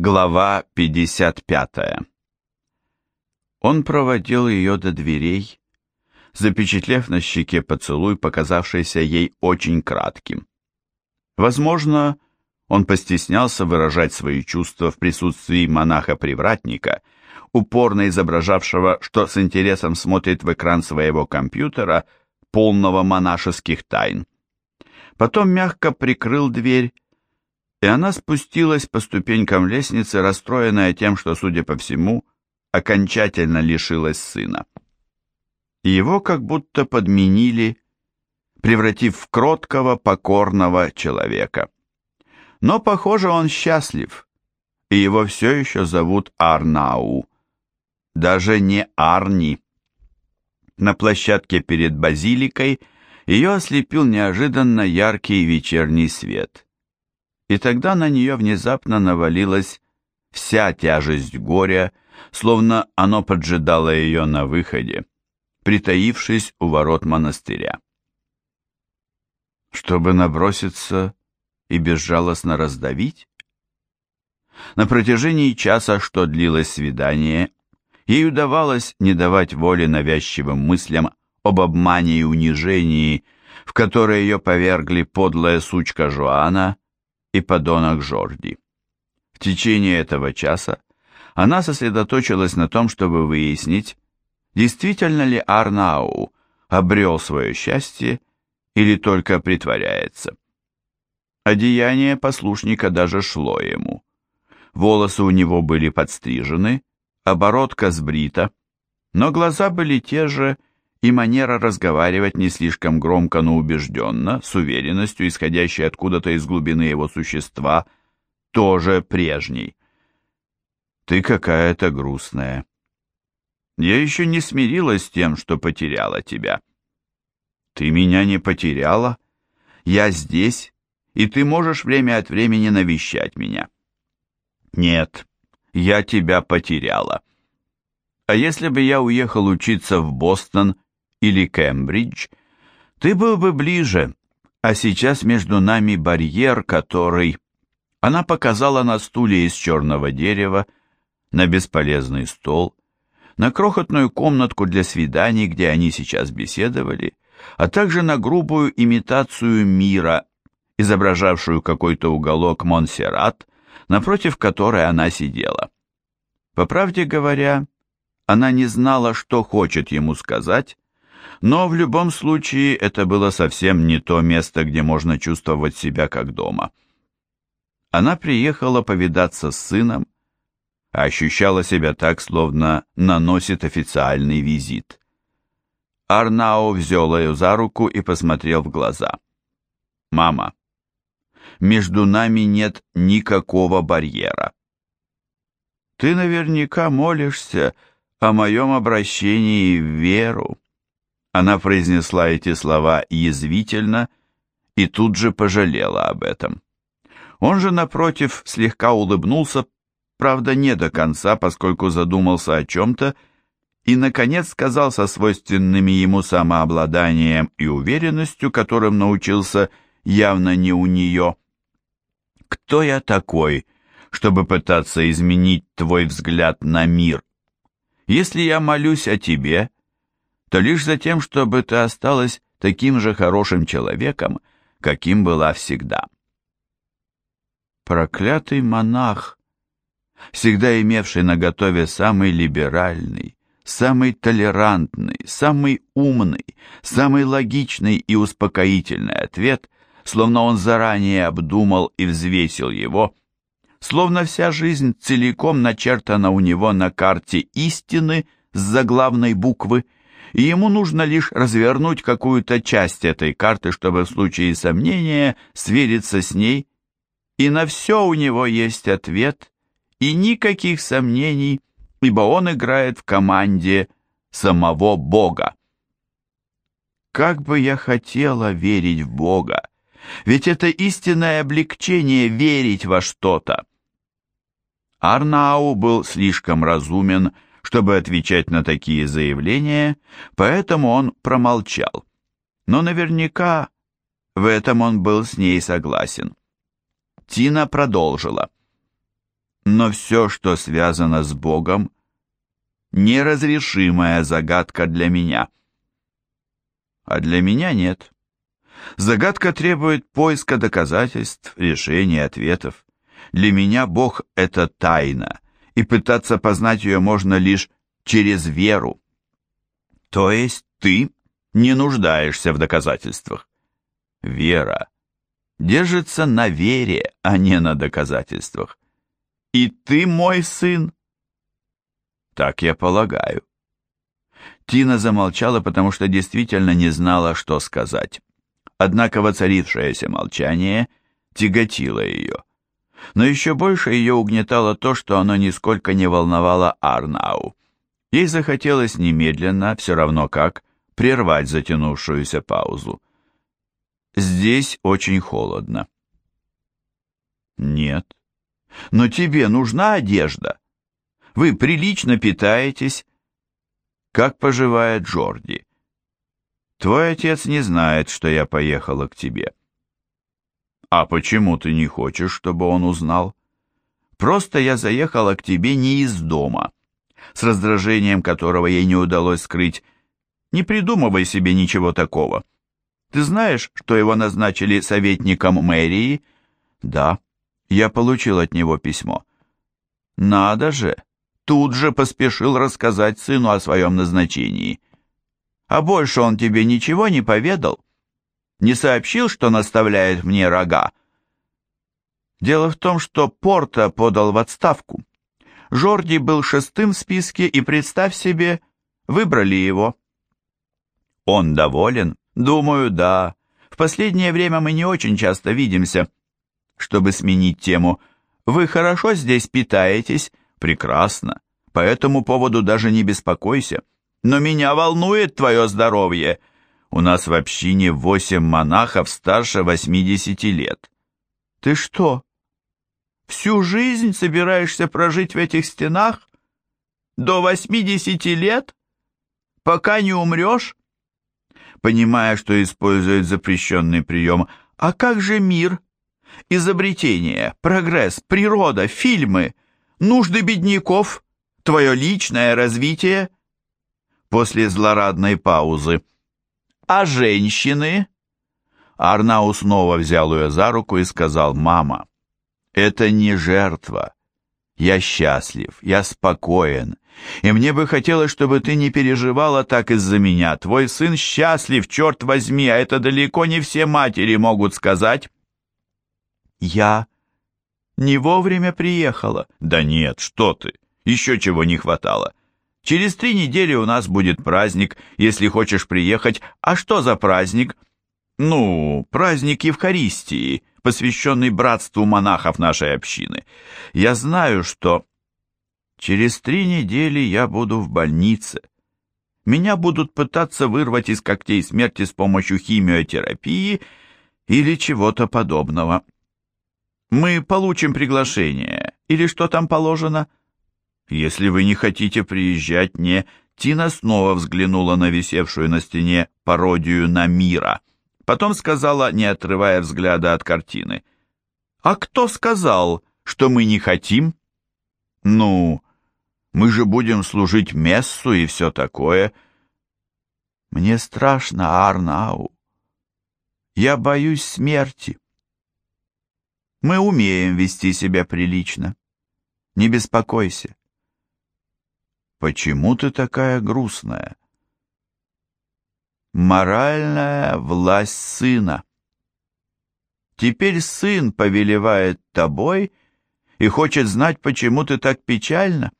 Глава 55 Он проводил ее до дверей, запечатлев на щеке поцелуй, показавшийся ей очень кратким. Возможно, он постеснялся выражать свои чувства в присутствии монаха-привратника, упорно изображавшего, что с интересом смотрит в экран своего компьютера, полного монашеских тайн. Потом мягко прикрыл дверь и она спустилась по ступенькам лестницы, расстроенная тем, что, судя по всему, окончательно лишилась сына. Его как будто подменили, превратив в кроткого, покорного человека. Но, похоже, он счастлив, и его все еще зовут Арнау, даже не Арни. На площадке перед базиликой ее ослепил неожиданно яркий вечерний свет – и тогда на нее внезапно навалилась вся тяжесть горя, словно оно поджидало ее на выходе, притаившись у ворот монастыря. Чтобы наброситься и безжалостно раздавить? На протяжении часа, что длилось свидание, ей удавалось не давать воли навязчивым мыслям об обмане и унижении, в которое ее повергли подлая сучка Жуана и подонок Жорди. В течение этого часа она сосредоточилась на том, чтобы выяснить, действительно ли Арнау обрел свое счастье или только притворяется. Одеяние послушника даже шло ему. Волосы у него были подстрижены, оборотка сбрита, но глаза были те же, и манера разговаривать не слишком громко, но убежденно, с уверенностью, исходящей откуда-то из глубины его существа, тоже прежней. «Ты какая-то грустная. Я еще не смирилась с тем, что потеряла тебя». «Ты меня не потеряла? Я здесь, и ты можешь время от времени навещать меня». «Нет, я тебя потеряла». А если бы я уехал учиться в Бостон или Кембридж, ты был бы ближе, а сейчас между нами барьер, который...» Она показала на стуле из черного дерева, на бесполезный стол, на крохотную комнатку для свиданий, где они сейчас беседовали, а также на грубую имитацию мира, изображавшую какой-то уголок Монсеррат, напротив которой она сидела. По правде говоря, она не знала, что хочет ему сказать, но в любом случае это было совсем не то место, где можно чувствовать себя как дома. Она приехала повидаться с сыном, а ощущала себя так, словно наносит официальный визит. Арнау взял ее за руку и посмотрел в глаза. «Мама, между нами нет никакого барьера. Ты наверняка молишься о моем обращении в веру. Она произнесла эти слова язвительно и тут же пожалела об этом. Он же, напротив, слегка улыбнулся, правда, не до конца, поскольку задумался о чем-то, и, наконец, сказал со свойственными ему самообладанием и уверенностью, которым научился явно не у нее. «Кто я такой, чтобы пытаться изменить твой взгляд на мир? Если я молюсь о тебе, то лишь за тем, чтобы ты осталась таким же хорошим человеком, каким была всегда. Проклятый монах, всегда имевший на готове самый либеральный, самый толерантный, самый умный, самый логичный и успокоительный ответ, словно он заранее обдумал и взвесил его, словно вся жизнь целиком начертана у него на карте истины с заглавной буквы – и ему нужно лишь развернуть какую-то часть этой карты, чтобы в случае сомнения свериться с ней, и на все у него есть ответ, и никаких сомнений, ибо он играет в команде самого Бога. Как бы я хотела верить в Бога, ведь это истинное облегчение верить во что-то. Арнау был слишком разумен, чтобы отвечать на такие заявления, поэтому он промолчал. Но наверняка в этом он был с ней согласен. Тина продолжила. Но все, что связано с Богом, неразрешимая загадка для меня. А для меня нет. Загадка требует поиска доказательств, решений, ответов. Для меня Бог — это тайна, и пытаться познать ее можно лишь через веру. То есть ты не нуждаешься в доказательствах. Вера держится на вере, а не на доказательствах. И ты мой сын. Так я полагаю. Тина замолчала, потому что действительно не знала, что сказать. Однако воцарившееся молчание тяготило ее. Но еще больше ее угнетало то, что оно нисколько не волновало Арнау. Ей захотелось немедленно, все равно как, прервать затянувшуюся паузу. «Здесь очень холодно». «Нет. Но тебе нужна одежда. Вы прилично питаетесь. Как поживает Джорди?» «Твой отец не знает, что я поехала к тебе». «А почему ты не хочешь, чтобы он узнал?» «Просто я заехала к тебе не из дома» с раздражением которого ей не удалось скрыть. «Не придумывай себе ничего такого. Ты знаешь, что его назначили советником мэрии?» «Да, я получил от него письмо». «Надо же!» Тут же поспешил рассказать сыну о своем назначении. «А больше он тебе ничего не поведал? Не сообщил, что наставляет мне рога?» Дело в том, что Порта подал в отставку. Жорди был шестым в списке, и, представь себе, выбрали его. Он доволен? Думаю, да. В последнее время мы не очень часто видимся. Чтобы сменить тему, вы хорошо здесь питаетесь? Прекрасно. По этому поводу даже не беспокойся. Но меня волнует твое здоровье. У нас в общине восемь монахов старше восьмидесяти лет. Ты что, Всю жизнь собираешься прожить в этих стенах? До восьмидесяти лет? Пока не умрешь? Понимая, что использует запрещенный прием, а как же мир? Изобретение, прогресс, природа, фильмы, нужды бедняков, твое личное развитие? После злорадной паузы. А женщины? Арнау снова взял ее за руку и сказал, «Мама, это не жертва. Я счастлив, я спокоен, и мне бы хотелось, чтобы ты не переживала так из-за меня. Твой сын счастлив, черт возьми, а это далеко не все матери могут сказать. Я не вовремя приехала. Да нет, что ты, еще чего не хватало. Через три недели у нас будет праздник, если хочешь приехать. А что за праздник? Ну, праздник Евхаристии посвященный братству монахов нашей общины. Я знаю, что через три недели я буду в больнице. Меня будут пытаться вырвать из когтей смерти с помощью химиотерапии или чего-то подобного. Мы получим приглашение, или что там положено? Если вы не хотите приезжать, не... Тина снова взглянула на висевшую на стене пародию на мира. Потом сказала, не отрывая взгляда от картины. «А кто сказал, что мы не хотим?» «Ну, мы же будем служить мессу и все такое». «Мне страшно, Арнау. Я боюсь смерти». «Мы умеем вести себя прилично. Не беспокойся». «Почему ты такая грустная?» моральная власть сына. Теперь сын повелевает тобой и хочет знать, почему ты так печально,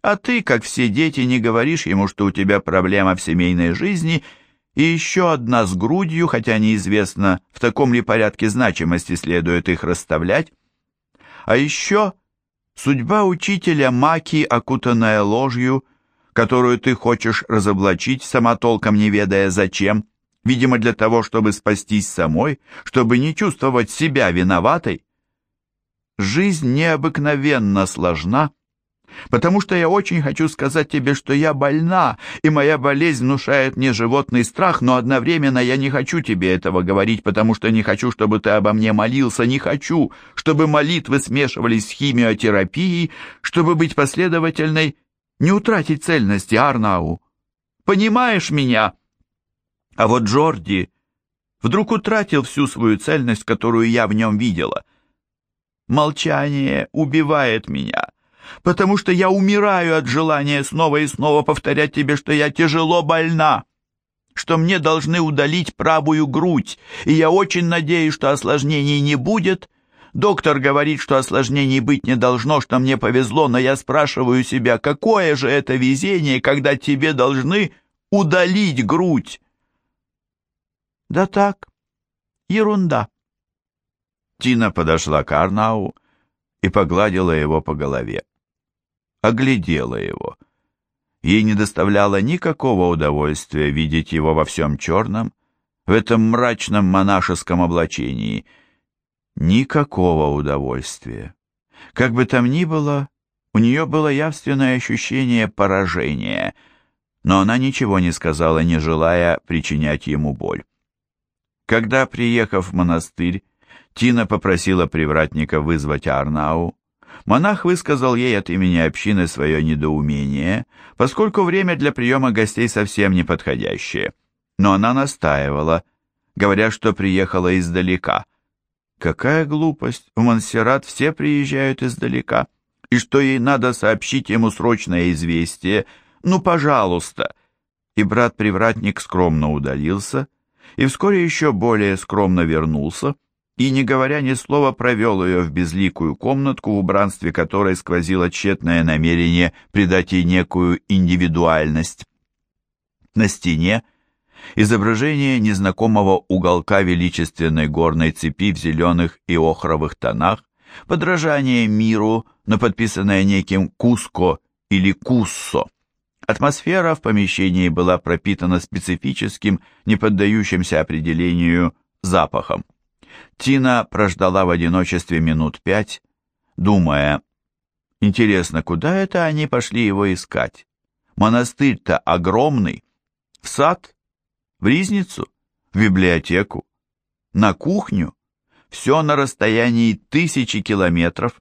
а ты, как все дети, не говоришь ему, что у тебя проблема в семейной жизни и еще одна с грудью, хотя неизвестно, в таком ли порядке значимости следует их расставлять. А еще судьба учителя Маки, окутанная ложью, которую ты хочешь разоблачить, сама толком не ведая зачем, видимо, для того, чтобы спастись самой, чтобы не чувствовать себя виноватой. Жизнь необыкновенно сложна, потому что я очень хочу сказать тебе, что я больна, и моя болезнь внушает мне животный страх, но одновременно я не хочу тебе этого говорить, потому что не хочу, чтобы ты обо мне молился, не хочу, чтобы молитвы смешивались с химиотерапией, чтобы быть последовательной, не утратить цельности, Арнау. Понимаешь меня? А вот Джорди вдруг утратил всю свою цельность, которую я в нем видела. Молчание убивает меня потому что я умираю от желания снова и снова повторять тебе, что я тяжело больна, что мне должны удалить правую грудь, и я очень надеюсь, что осложнений не будет. Доктор говорит, что осложнений быть не должно, что мне повезло, но я спрашиваю себя, какое же это везение, когда тебе должны удалить грудь? Да так, ерунда. Тина подошла к Арнау и погладила его по голове оглядела его. Ей не доставляло никакого удовольствия видеть его во всем черном, в этом мрачном монашеском облачении. Никакого удовольствия. Как бы там ни было, у нее было явственное ощущение поражения, но она ничего не сказала, не желая причинять ему боль. Когда, приехав в монастырь, Тина попросила привратника вызвать Арнау, Монах высказал ей от имени общины свое недоумение, поскольку время для приема гостей совсем неподходящее. Но она настаивала, говоря, что приехала издалека. Какая глупость, в Монсеррат все приезжают издалека, и что ей надо сообщить ему срочное известие, ну, пожалуйста. И брат-привратник скромно удалился, и вскоре еще более скромно вернулся, и, не говоря ни слова, провел ее в безликую комнатку, в убранстве которой сквозило тщетное намерение придать ей некую индивидуальность. На стене изображение незнакомого уголка величественной горной цепи в зеленых и охровых тонах, подражание миру, но подписанное неким Куско или Куссо. Атмосфера в помещении была пропитана специфическим, не поддающимся определению запахом. Тина прождала в одиночестве минут пять, думая, интересно, куда это они пошли его искать? Монастырь-то огромный. В сад? В ризницу? В библиотеку? На кухню? Все на расстоянии тысячи километров.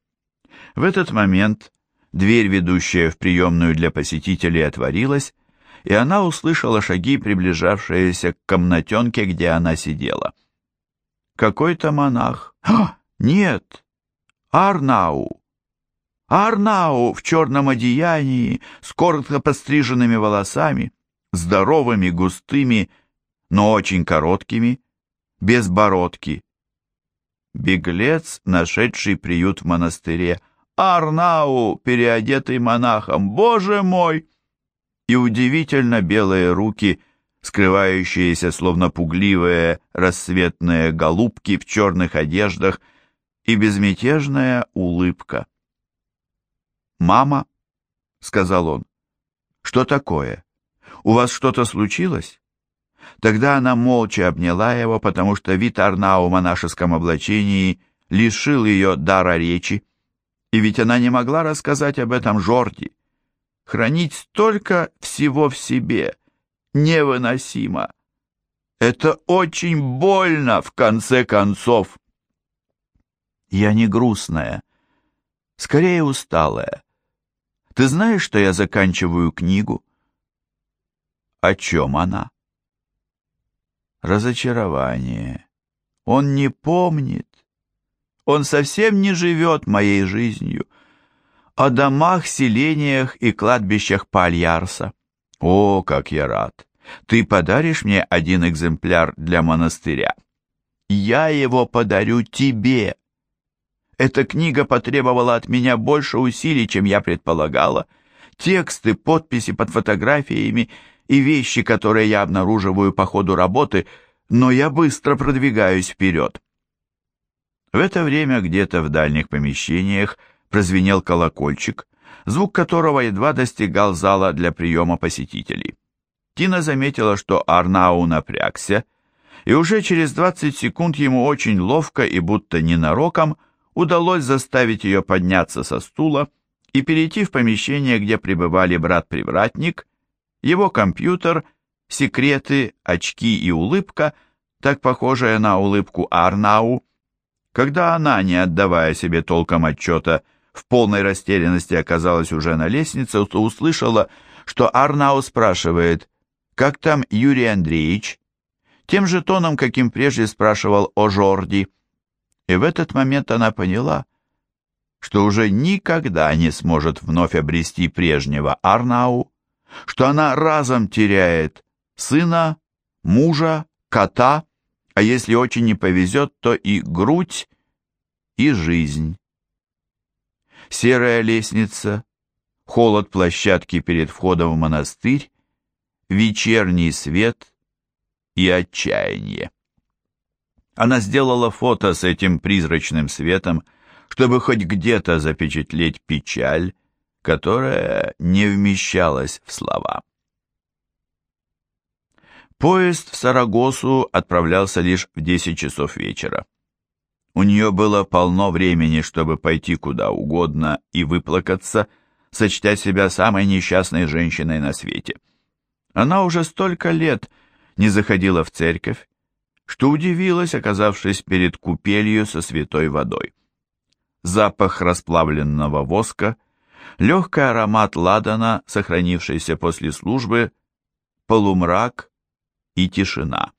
В этот момент дверь, ведущая в приемную для посетителей, отворилась, и она услышала шаги, приближавшиеся к комнатенке, где она сидела. Какой-то монах. А, нет, Арнау. Арнау в черном одеянии, с коротко подстриженными волосами, здоровыми, густыми, но очень короткими, без бородки. Беглец, нашедший приют в монастыре. Арнау, переодетый монахом, боже мой! И удивительно белые руки — скрывающиеся, словно пугливые рассветные голубки в черных одеждах, и безмятежная улыбка. «Мама», — сказал он, — «что такое? У вас что-то случилось?» Тогда она молча обняла его, потому что вид Арнау в монашеском облачении лишил ее дара речи. И ведь она не могла рассказать об этом Жорди. Хранить столько всего в себе — невыносимо. Это очень больно, в конце концов. Я не грустная, скорее усталая. Ты знаешь, что я заканчиваю книгу? О чем она? Разочарование. Он не помнит. Он совсем не живет моей жизнью. О домах, селениях и кладбищах Пальярса. «О, как я рад! Ты подаришь мне один экземпляр для монастыря?» «Я его подарю тебе!» Эта книга потребовала от меня больше усилий, чем я предполагала. Тексты, подписи под фотографиями и вещи, которые я обнаруживаю по ходу работы, но я быстро продвигаюсь вперед. В это время где-то в дальних помещениях прозвенел колокольчик, звук которого едва достигал зала для приема посетителей. Тина заметила, что Арнау напрягся, и уже через 20 секунд ему очень ловко и будто ненароком удалось заставить ее подняться со стула и перейти в помещение, где пребывали брат-привратник, его компьютер, секреты, очки и улыбка, так похожая на улыбку Арнау, когда она, не отдавая себе толком отчета, в полной растерянности оказалась уже на лестнице, то услышала, что Арнау спрашивает, «Как там Юрий Андреевич?» Тем же тоном, каким прежде спрашивал о Жорди. И в этот момент она поняла, что уже никогда не сможет вновь обрести прежнего Арнау, что она разом теряет сына, мужа, кота, а если очень не повезет, то и грудь, и жизнь. Серая лестница, холод площадки перед входом в монастырь, вечерний свет и отчаяние. Она сделала фото с этим призрачным светом, чтобы хоть где-то запечатлеть печаль, которая не вмещалась в слова. Поезд в Сарагосу отправлялся лишь в 10 часов вечера. У нее было полно времени, чтобы пойти куда угодно и выплакаться, сочтя себя самой несчастной женщиной на свете. Она уже столько лет не заходила в церковь, что удивилась, оказавшись перед купелью со святой водой. Запах расплавленного воска, легкий аромат ладана, сохранившийся после службы, полумрак и тишина.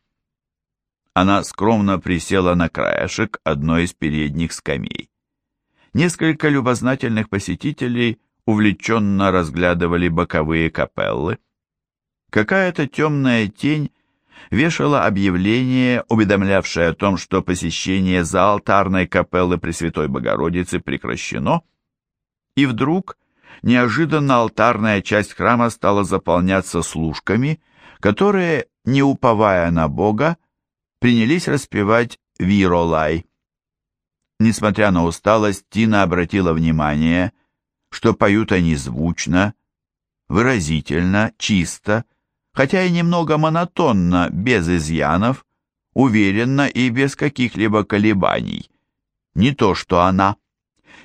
Она скромно присела на краешек одной из передних скамей. Несколько любознательных посетителей увлеченно разглядывали боковые капеллы. Какая-то темная тень вешала объявление, уведомлявшее о том, что посещение заалтарной капеллы Пресвятой Богородицы прекращено, и вдруг неожиданно алтарная часть храма стала заполняться служками, которые, не уповая на Бога, принялись распевать «Виролай». Несмотря на усталость, Тина обратила внимание, что поют они звучно, выразительно, чисто, хотя и немного монотонно, без изъянов, уверенно и без каких-либо колебаний. Не то, что она.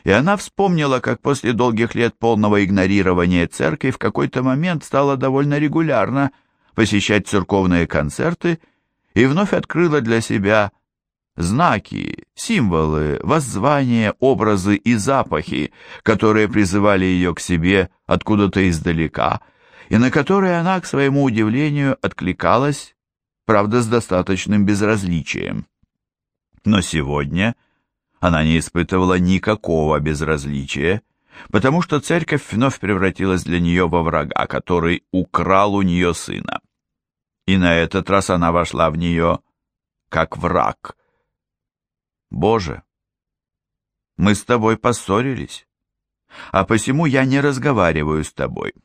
И она вспомнила, как после долгих лет полного игнорирования церкви в какой-то момент стала довольно регулярно посещать церковные концерты и вновь открыла для себя знаки, символы, воззвания, образы и запахи, которые призывали ее к себе откуда-то издалека, и на которые она, к своему удивлению, откликалась, правда, с достаточным безразличием. Но сегодня она не испытывала никакого безразличия, потому что церковь вновь превратилась для нее во врага, который украл у нее сына и на этот раз она вошла в нее как враг. Боже, мы с тобой поссорились, а посему я не разговариваю с тобой,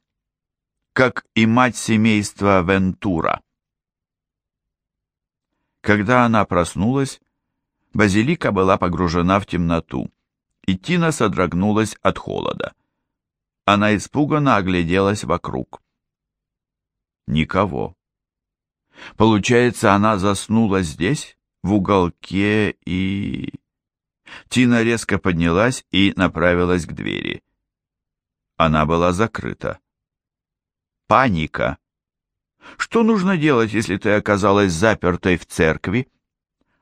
как и мать семейства Вентура. Когда она проснулась, базилика была погружена в темноту, и Тина содрогнулась от холода. Она испуганно огляделась вокруг. Никого. Получается, она заснула здесь, в уголке, и... Тина резко поднялась и направилась к двери. Она была закрыта. Паника. Что нужно делать, если ты оказалась запертой в церкви?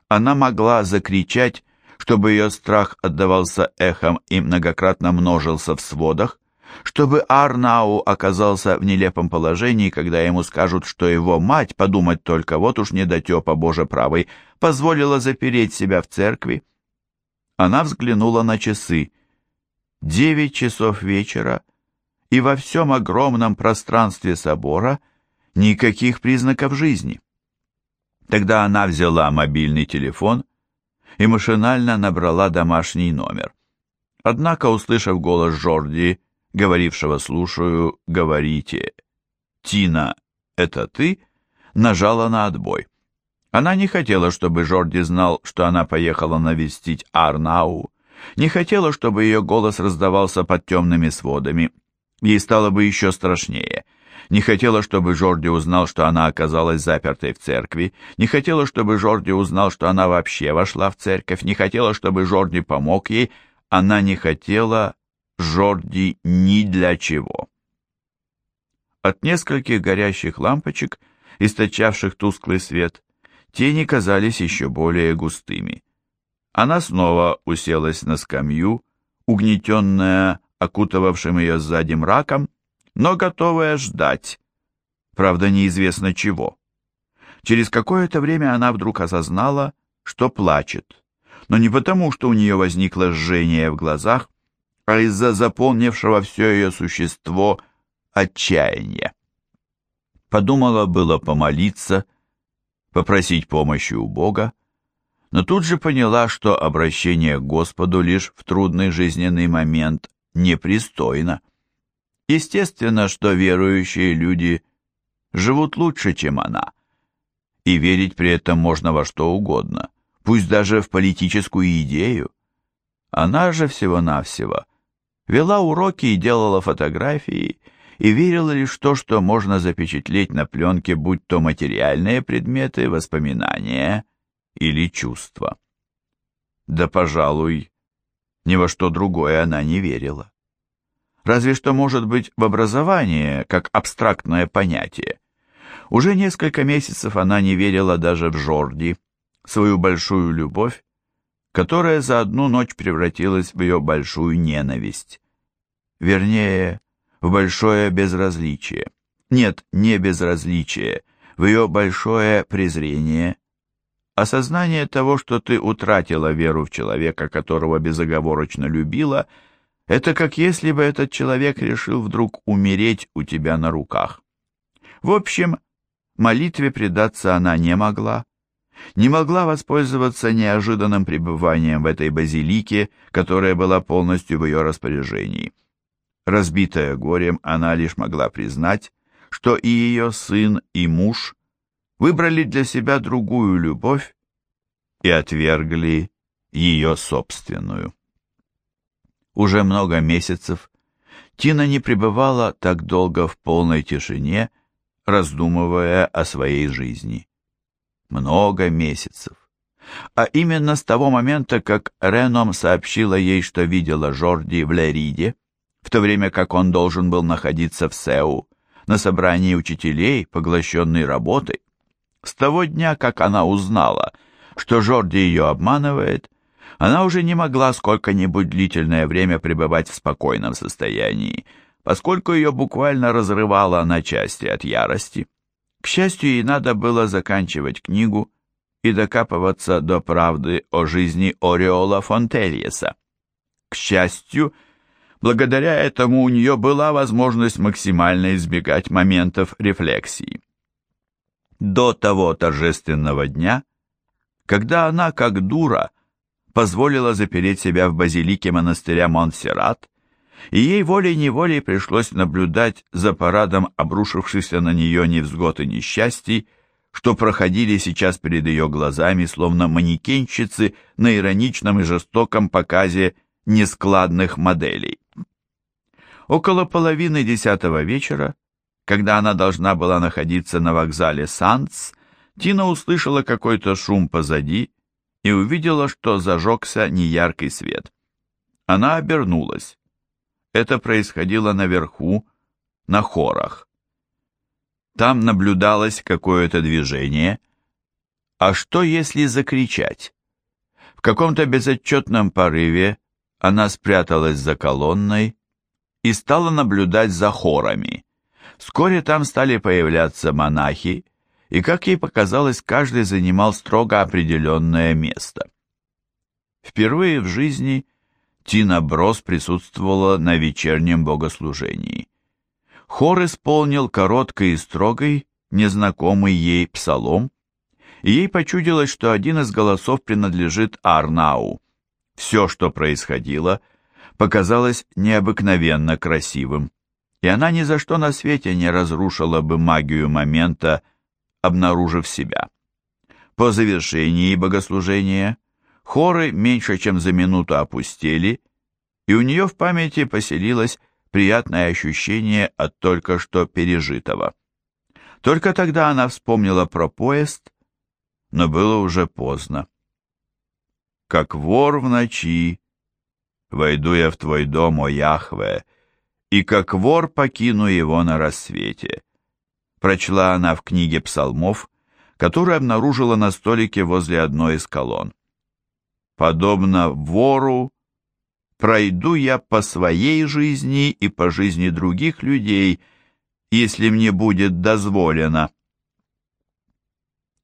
Она могла закричать, чтобы ее страх отдавался эхом и многократно множился в сводах, чтобы Арнау оказался в нелепом положении, когда ему скажут, что его мать, подумать только, вот уж недотепа Боже правый, позволила запереть себя в церкви. Она взглянула на часы. Девять часов вечера, и во всем огромном пространстве собора никаких признаков жизни. Тогда она взяла мобильный телефон и машинально набрала домашний номер. Однако, услышав голос Жорди, говорившего «слушаю, говорите». «Тина, это ты?» нажала на отбой. Она не хотела, чтобы Жорди знал, что она поехала навестить Арнау, не хотела, чтобы ее голос раздавался под темными сводами. Ей стало бы еще страшнее. Не хотела, чтобы Жорди узнал, что она оказалась запертой в церкви. Не хотела, чтобы Жорди узнал, что она вообще вошла в церковь. Не хотела, чтобы Жорди помог ей. Она не хотела Жорди ни для чего. От нескольких горящих лампочек, источавших тусклый свет, тени казались еще более густыми. Она снова уселась на скамью, угнетенная окутывавшим ее сзади мраком, но готовая ждать, правда неизвестно чего. Через какое-то время она вдруг осознала, что плачет, но не потому, что у нее возникло жжение в глазах, а из-за заполнившего все ее существо отчаяния. Подумала было помолиться, попросить помощи у Бога, но тут же поняла, что обращение к Господу лишь в трудный жизненный момент непристойно. Естественно, что верующие люди живут лучше, чем она, и верить при этом можно во что угодно, пусть даже в политическую идею. Она же всего-навсего вела уроки и делала фотографии, и верила лишь то, что можно запечатлеть на пленке, будь то материальные предметы, воспоминания или чувства. Да, пожалуй, ни во что другое она не верила. Разве что, может быть, в образование, как абстрактное понятие. Уже несколько месяцев она не верила даже в Жорди, свою большую любовь, которая за одну ночь превратилась в ее большую ненависть. Вернее, в большое безразличие. Нет, не безразличие, в ее большое презрение. Осознание того, что ты утратила веру в человека, которого безоговорочно любила, это как если бы этот человек решил вдруг умереть у тебя на руках. В общем, молитве предаться она не могла, не могла воспользоваться неожиданным пребыванием в этой базилике, которая была полностью в ее распоряжении. Разбитая горем, она лишь могла признать, что и ее сын, и муж выбрали для себя другую любовь и отвергли ее собственную. Уже много месяцев Тина не пребывала так долго в полной тишине, раздумывая о своей жизни. Много месяцев. А именно с того момента, как Реном сообщила ей, что видела Жорди в Лериде, в то время как он должен был находиться в Сеу, на собрании учителей, поглощенной работой. С того дня, как она узнала, что Жорди ее обманывает, она уже не могла сколько-нибудь длительное время пребывать в спокойном состоянии, поскольку ее буквально разрывало на части от ярости. К счастью, ей надо было заканчивать книгу и докапываться до правды о жизни Ореола Фонтельеса. К счастью, Благодаря этому у нее была возможность максимально избегать моментов рефлексии. До того торжественного дня, когда она, как дура, позволила запереть себя в базилике монастыря Монсеррат, и ей волей-неволей пришлось наблюдать за парадом обрушившихся на нее невзгод и несчастий, что проходили сейчас перед ее глазами, словно манекенщицы на ироничном и жестоком показе нескладных моделей. Около половины десятого вечера, когда она должна была находиться на вокзале Санц, Тина услышала какой-то шум позади и увидела, что зажегся неяркий свет. Она обернулась. Это происходило наверху, на хорах. Там наблюдалось какое-то движение. А что, если закричать? В каком-то безотчетном порыве она спряталась за колонной и стала наблюдать за хорами. Вскоре там стали появляться монахи, и, как ей показалось, каждый занимал строго определенное место. Впервые в жизни Тина Брос присутствовала на вечернем богослужении. Хор исполнил короткий и строгий, незнакомый ей псалом, и ей почудилось, что один из голосов принадлежит Арнау. Все, что происходило – показалось необыкновенно красивым, и она ни за что на свете не разрушила бы магию момента, обнаружив себя. По завершении богослужения хоры меньше чем за минуту опустели, и у нее в памяти поселилось приятное ощущение от только что пережитого. Только тогда она вспомнила про поезд, но было уже поздно. Как вор в ночи, войду я в твой дом, о Яхве, и как вор покину его на рассвете. Прочла она в книге псалмов, которую обнаружила на столике возле одной из колонн. Подобно вору, пройду я по своей жизни и по жизни других людей, если мне будет дозволено.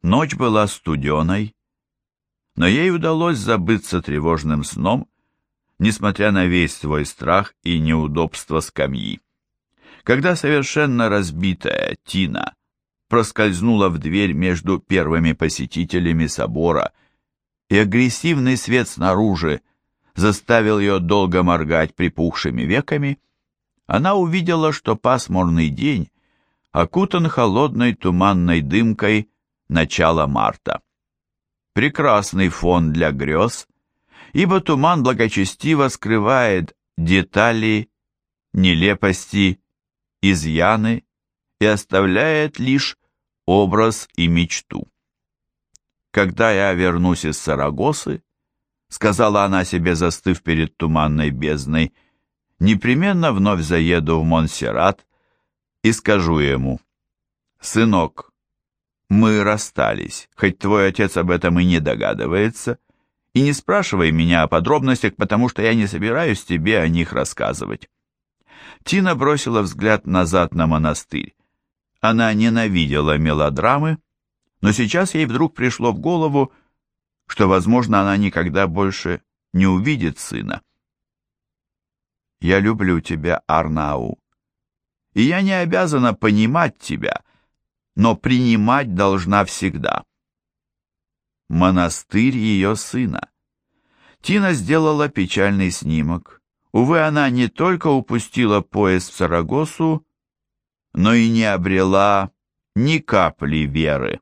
Ночь была студеной, но ей удалось забыться тревожным сном, несмотря на весь свой страх и неудобство скамьи. Когда совершенно разбитая Тина проскользнула в дверь между первыми посетителями собора, и агрессивный свет снаружи заставил ее долго моргать припухшими веками, она увидела, что пасмурный день окутан холодной туманной дымкой начала марта. Прекрасный фон для грез, ибо туман благочестиво скрывает детали, нелепости, изъяны и оставляет лишь образ и мечту. «Когда я вернусь из Сарагосы», — сказала она себе, застыв перед туманной бездной, — «непременно вновь заеду в Монсеррат и скажу ему, «Сынок, мы расстались, хоть твой отец об этом и не догадывается, и не спрашивай меня о подробностях, потому что я не собираюсь тебе о них рассказывать». Тина бросила взгляд назад на монастырь. Она ненавидела мелодрамы, но сейчас ей вдруг пришло в голову, что, возможно, она никогда больше не увидит сына. «Я люблю тебя, Арнау, и я не обязана понимать тебя, но принимать должна всегда». Монастырь ее сына. Тина сделала печальный снимок. Увы, она не только упустила поезд в Сарагосу, но и не обрела ни капли веры.